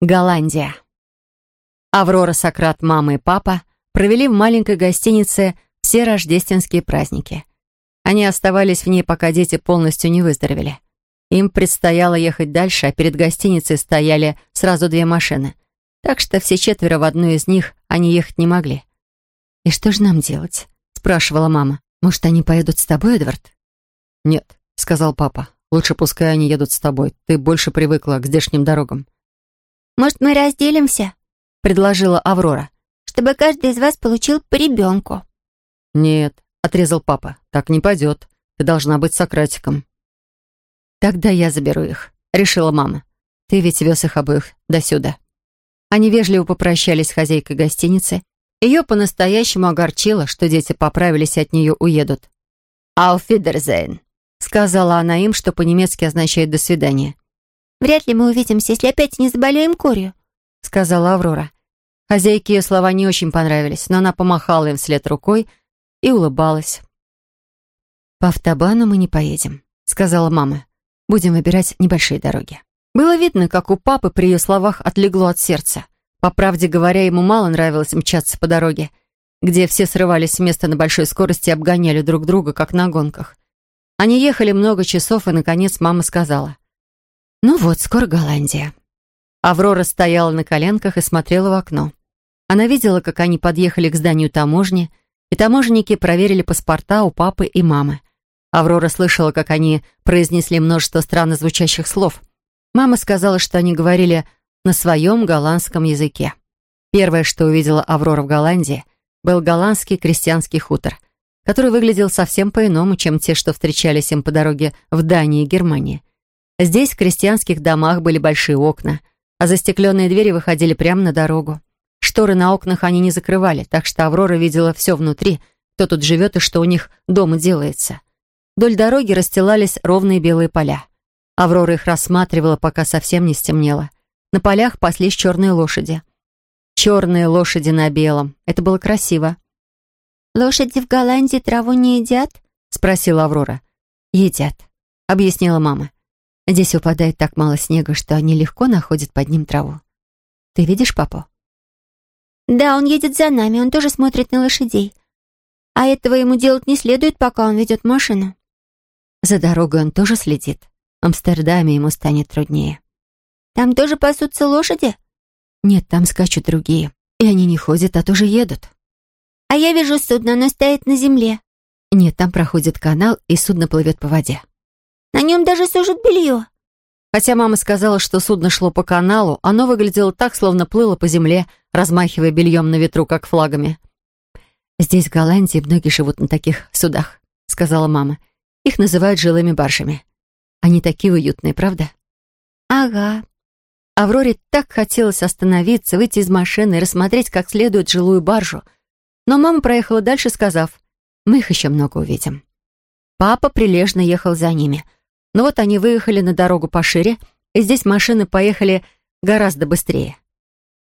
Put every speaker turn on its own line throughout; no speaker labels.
Голландия. Аврора, Сократ, мама и папа провели в маленькой гостинице все рождественские праздники. Они оставались в ней, пока дети полностью не выздоровели. Им предстояло ехать дальше, а перед гостиницей стояли сразу две машины. Так что все четверо в одну из них они ехать не могли. «И что же нам делать?» — спрашивала мама. «Может, они поедут с тобой, Эдвард?»
«Нет», — сказал папа. «Лучше пускай они едут с тобой. Ты больше привыкла к здешним дорогам».
«Может, мы разделимся?» — предложила Аврора. «Чтобы каждый из вас получил по ребенку».
«Нет», — отрезал папа. «Так не пойдет. Ты должна быть Сократиком».
«Тогда я заберу их», — решила мама. «Ты ведь вез их обоих до сюда». Они вежливо попрощались с хозяйкой гостиницы. Ее по-настоящему огорчило, что дети поправились и от нее уедут. «Ауфидерзейн», — сказала она им, что по-немецки означает «до свидания».
«Вряд ли мы увидимся, если опять не заболеем корью», —
сказала Аврора. Хозяйке ее слова не очень понравились, но она помахала им вслед рукой и улыбалась. «По автобану мы не поедем», — сказала мама. «Будем выбирать небольшие дороги». Было видно, как у папы при ее словах отлегло от сердца. По правде говоря, ему мало нравилось мчаться по дороге, где все срывались с места на большой скорости и обгоняли друг друга, как на гонках. Они ехали много часов, и, наконец, мама сказала — ну вот, скоро Голландия. Аврора стояла на коленках и смотрела в окно. Она видела, как они подъехали к зданию таможни, и таможенники проверили паспорта у папы и мамы. Аврора слышала, как они произнесли множество странно звучащих слов. Мама сказала, что они говорили на своем голландском языке. Первое, что увидела Аврора в Голландии, был голландский крестьянский хутор, который выглядел совсем по-иному, чем те, что встречались им по дороге в Дании и Германии. Здесь в крестьянских домах были большие окна, а застекленные двери выходили прямо на дорогу. Шторы на окнах они не закрывали, так что Аврора видела все внутри, кто тут живет и что у них дома делается. Вдоль дороги расстилались ровные белые поля. Аврора их рассматривала, пока совсем не стемнело. На полях паслись черные лошади. Черные лошади на белом. Это было красиво.
«Лошади в Голландии траву не едят?»
— спросила Аврора. «Едят», — объяснила мама. Здесь выпадает так мало снега, что они легко находят под ним траву. Ты видишь папу?
Да, он едет за нами, он тоже смотрит на лошадей. А этого ему делать не следует, пока он ведет машину.
За дорогой он тоже следит. В Амстердаме ему станет труднее.
Там тоже пасутся лошади?
Нет, там скачут другие. И они не ходят, а тоже едут.
А я вижу судно, оно стоит на земле.
Нет, там проходит канал, и судно плывет по воде.
На нем даже сушат белье».
Хотя мама сказала, что судно шло по каналу, оно выглядело так, словно плыло по земле, размахивая бельем на ветру, как флагами. «Здесь, в Голландии, многие живут на таких судах», — сказала мама. «Их называют жилыми баржами. Они такие уютные, правда?»
«Ага».
Авроре так хотелось остановиться, выйти из машины и рассмотреть как следует жилую баржу. Но мама проехала дальше, сказав, «Мы их еще много увидим». Папа прилежно ехал за ними — но вот они выехали на дорогу пошире, и здесь машины поехали гораздо быстрее.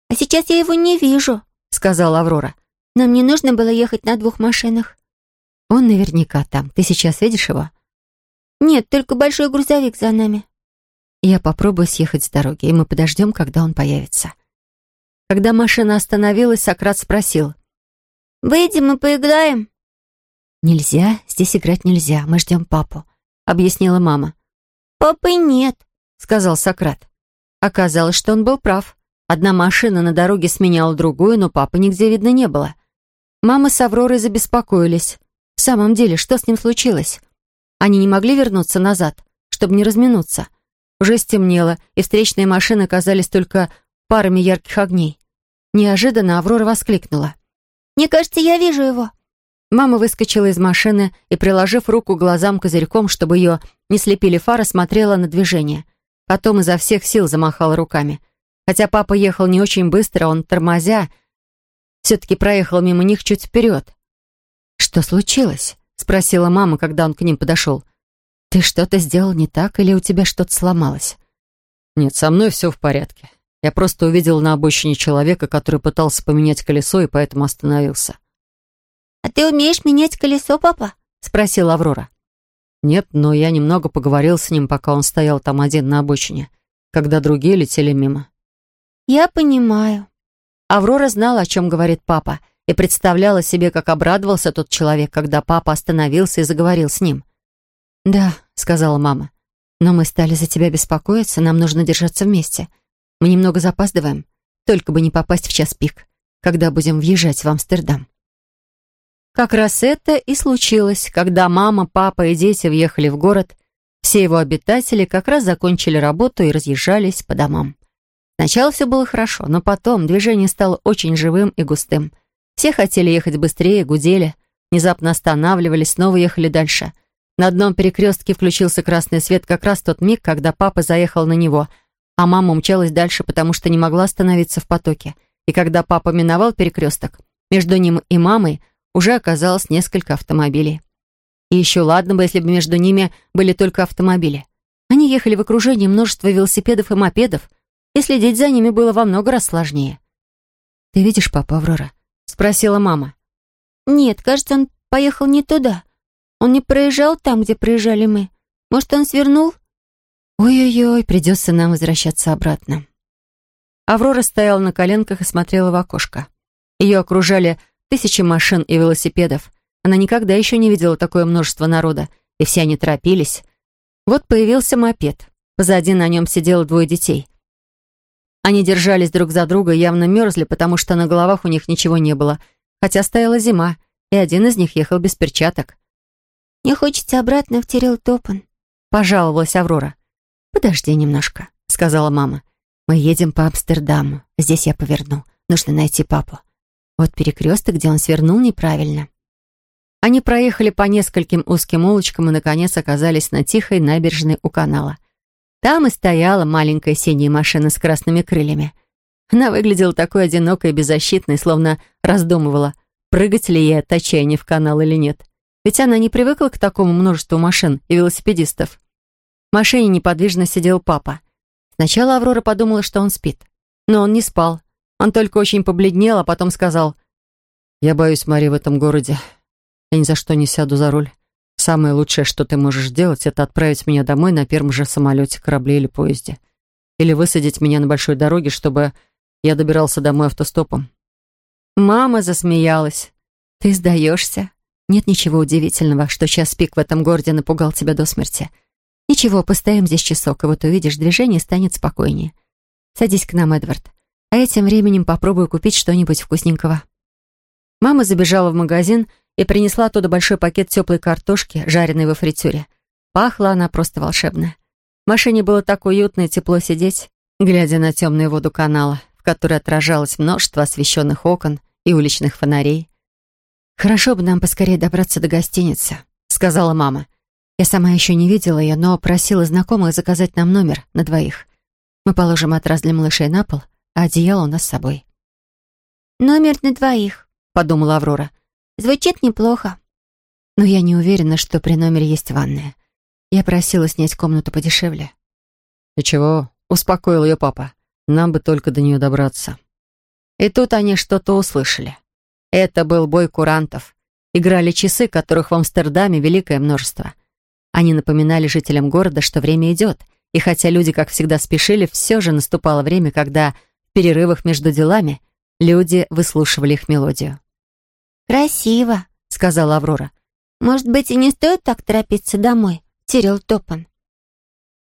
«А сейчас я его не вижу», — сказала Аврора. «Нам не нужно было ехать на двух машинах».
«Он наверняка там. Ты сейчас видишь его?»
«Нет, только большой грузовик за нами».
«Я попробую съехать с дороги, и мы подождем, когда он появится». Когда машина остановилась, Сократ спросил.
«Выйдем и поиграем?»
«Нельзя, здесь играть нельзя, мы ждем папу объяснила мама.
«Папы нет», —
сказал Сократ. Оказалось, что он был прав. Одна машина на дороге сменяла другую, но папы нигде видно не было. Мама с Авророй забеспокоились. В самом деле, что с ним случилось? Они не могли вернуться назад, чтобы не разминуться. Уже стемнело, и встречные машины казались только парами ярких огней. Неожиданно Аврора воскликнула.
«Мне кажется, я вижу его».
Мама выскочила из машины и, приложив руку глазам козырьком, чтобы ее не слепили фары, смотрела на движение. Потом изо всех сил замахала руками. Хотя папа ехал не очень быстро, он, тормозя, все-таки проехал мимо них чуть вперед. «Что случилось?» — спросила мама, когда он к ним подошел. «Ты что-то сделал не так или у тебя что-то сломалось?»
«Нет, со мной все в порядке. Я просто увидел на обочине человека, который пытался поменять колесо и поэтому остановился».
«А ты умеешь менять колесо, папа?»
— спросила Аврора.
«Нет, но я немного поговорил с ним, пока он стоял там один на обочине, когда другие летели мимо».
«Я понимаю».
Аврора знала, о чем говорит папа, и представляла себе, как обрадовался тот человек, когда папа остановился и заговорил с ним. «Да», — сказала мама, — «но мы стали за тебя беспокоиться, нам нужно держаться вместе. Мы немного запаздываем, только бы не попасть в час пик, когда будем въезжать в Амстердам». Как раз это и случилось, когда мама, папа и дети въехали в город, все его обитатели как раз закончили работу и разъезжались по домам. Сначала все было хорошо, но потом движение стало очень живым и густым. Все хотели ехать быстрее, гудели, внезапно останавливались, снова ехали дальше. На одном перекрестке включился красный свет как раз тот миг, когда папа заехал на него, а мама умчалась дальше, потому что не могла остановиться в потоке. И когда папа миновал перекресток, между ним и мамой уже оказалось несколько автомобилей. И еще ладно бы, если бы между ними были только автомобили. Они ехали в окружении множества велосипедов и мопедов, и следить за ними было во много раз сложнее. «Ты видишь папа, Аврора?» — спросила мама.
«Нет, кажется, он поехал не туда. Он не проезжал там, где проезжали мы. Может, он свернул?»
«Ой-ой-ой, придется нам возвращаться обратно». Аврора стояла на коленках и смотрела в окошко. Ее окружали тысячи машин и велосипедов. Она никогда еще не видела такое множество народа, и все они торопились. Вот появился мопед. Позади на нем сидело двое детей. Они держались друг за друга и явно мерзли, потому что на головах у них ничего не было, хотя стояла зима, и один из них ехал без перчаток.
«Мне хочется обратно в Терилтопан», —
пожаловалась Аврора. «Подожди немножко», — сказала мама. «Мы едем по Амстердаму. Здесь я поверну. Нужно найти папу. Вот перекресток, где он свернул неправильно». Они проехали по нескольким узким улочкам и, наконец, оказались на тихой набережной у канала. Там и стояла маленькая синяя машина с красными крыльями. Она выглядела такой одинокой и беззащитной, словно раздумывала, прыгать ли ей от отчаяния в канал или нет. Ведь она не привыкла к такому множеству машин и велосипедистов. В машине неподвижно сидел папа. Сначала Аврора подумала, что он спит. Но он не спал. Он только очень побледнел, а потом сказал, «Я боюсь, Мари, в этом городе. Я ни за что не сяду за руль. Самое лучшее, что ты можешь сделать, это отправить меня домой на первом же самолете, корабле или поезде. Или высадить меня на большой дороге, чтобы я добирался домой автостопом». Мама засмеялась. «Ты сдаешься? Нет ничего удивительного, что час пик в этом городе напугал тебя до смерти. Ничего, постоим здесь часок, и вот увидишь, движение станет спокойнее. Садись к нам, Эдвард, а я тем временем попробую купить что-нибудь вкусненького». Мама забежала в магазин и принесла оттуда большой пакет теплой картошки, жареной во фритюре. Пахла она просто волшебно. В машине было так уютно и тепло сидеть, глядя на темную воду канала, в которой отражалось множество освещенных окон и уличных фонарей. «Хорошо бы нам поскорее добраться до гостиницы», — сказала мама. Я сама еще не видела ее, но просила знакомых заказать нам номер на двоих. Мы положим матрас для малышей на пол, а одеяло у нас с собой.
«Номер на двоих», — подумала Аврора. Звучит неплохо.
Но я не уверена, что при номере есть ванная. Я просила снять комнату подешевле.
«И чего?» — успокоил ее папа. «Нам бы только до нее добраться».
И тут они что-то услышали. Это был бой курантов. Играли часы, которых в Амстердаме великое множество. Они напоминали жителям города, что время идет, и хотя люди, как всегда, спешили, все же наступало время, когда перерывах между делами люди выслушивали их мелодию.
«Красиво», — сказала Аврора. «Может быть, и не стоит так торопиться домой, Тирил Топан?»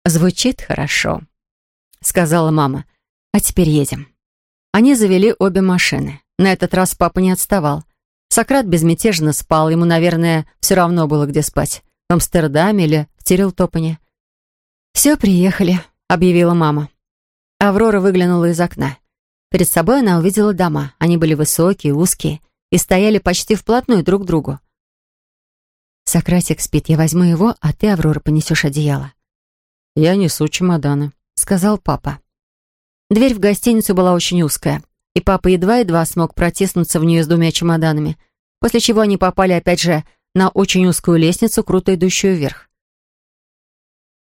«Звучит хорошо», — сказала мама. «А теперь едем». Они завели обе машины. На этот раз папа не отставал. Сократ безмятежно спал, ему, наверное, все равно было где спать. В Амстердаме или в Тирилтопане. «Все, приехали», — объявила мама. Аврора выглянула из окна. Перед собой она увидела дома. Они были высокие, узкие и стояли почти вплотную друг к другу. «Сократик спит, я возьму его, а ты, Аврора, понесешь одеяло».
«Я несу чемоданы», —
сказал папа. Дверь в гостиницу была очень узкая, и папа едва-едва смог протиснуться в нее с двумя чемоданами, после чего они попали опять же на очень узкую лестницу, круто идущую вверх.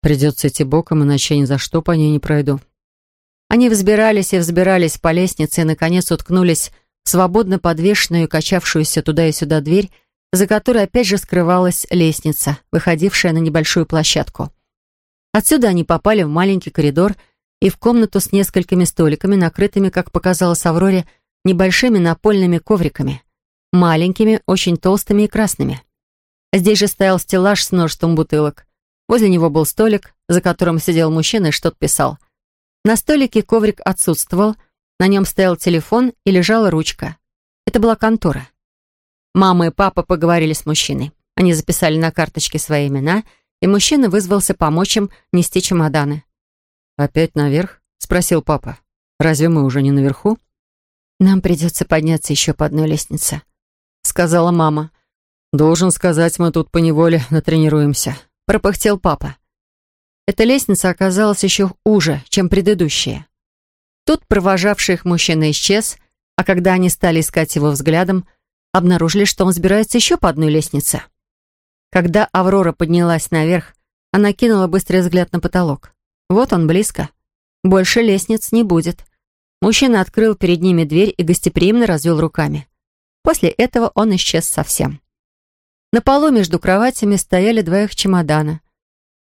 «Придется идти боком, иначе я ни за что по ней не пройду».
Они взбирались и взбирались по лестнице и, наконец, уткнулись свободно подвешенную и качавшуюся туда и сюда дверь, за которой опять же скрывалась лестница, выходившая на небольшую площадку. Отсюда они попали в маленький коридор и в комнату с несколькими столиками, накрытыми, как показалось Авроре, небольшими напольными ковриками. Маленькими, очень толстыми и красными. Здесь же стоял стеллаж с множеством бутылок. Возле него был столик, за которым сидел мужчина и что-то писал. На столике коврик отсутствовал, на нем стоял телефон и лежала ручка. Это была контора. Мама и папа поговорили с мужчиной. Они записали на карточке свои имена, и мужчина вызвался помочь им нести чемоданы.
«Опять наверх?» — спросил папа. «Разве мы уже не наверху?»
«Нам придется подняться еще по одной лестнице», — сказала мама.
«Должен сказать, мы тут поневоле натренируемся», — пропыхтел папа.
Эта лестница оказалась еще уже, чем предыдущая. Тут провожавший их мужчина исчез, а когда они стали искать его взглядом, обнаружили, что он взбирается еще по одной лестнице. Когда Аврора поднялась наверх, она кинула быстрый взгляд на потолок. Вот он близко. Больше лестниц не будет. Мужчина открыл перед ними дверь и гостеприимно развел руками. После этого он исчез совсем. На полу между кроватями стояли два их чемодана.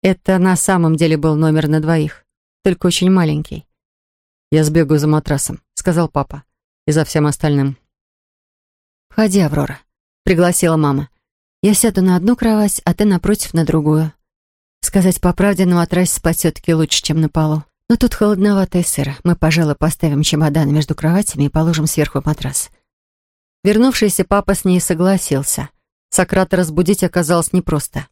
Это на самом деле был номер на двоих, только очень маленький.
«Я сбегаю за матрасом», — сказал папа, — «и за всем остальным».
«Входи, Аврора», — пригласила мама. «Я сяду на одну кровать, а ты напротив на другую. Сказать по правде, на матрасе спать все-таки лучше, чем на полу. Но тут холодновато и сыро. Мы, пожалуй, поставим чемоданы между кроватями и положим сверху матрас». Вернувшийся папа с ней согласился. Сократа разбудить оказалось непросто.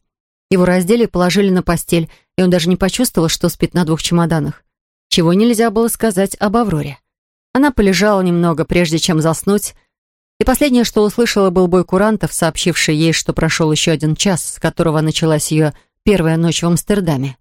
Его раздели и положили на постель, и он даже не почувствовал, что спит на двух чемоданах. Чего нельзя было сказать об Авроре. Она полежала немного, прежде чем заснуть, и последнее, что услышала, был бой курантов, сообщивший ей, что прошел еще один час, с которого началась ее первая ночь в Амстердаме.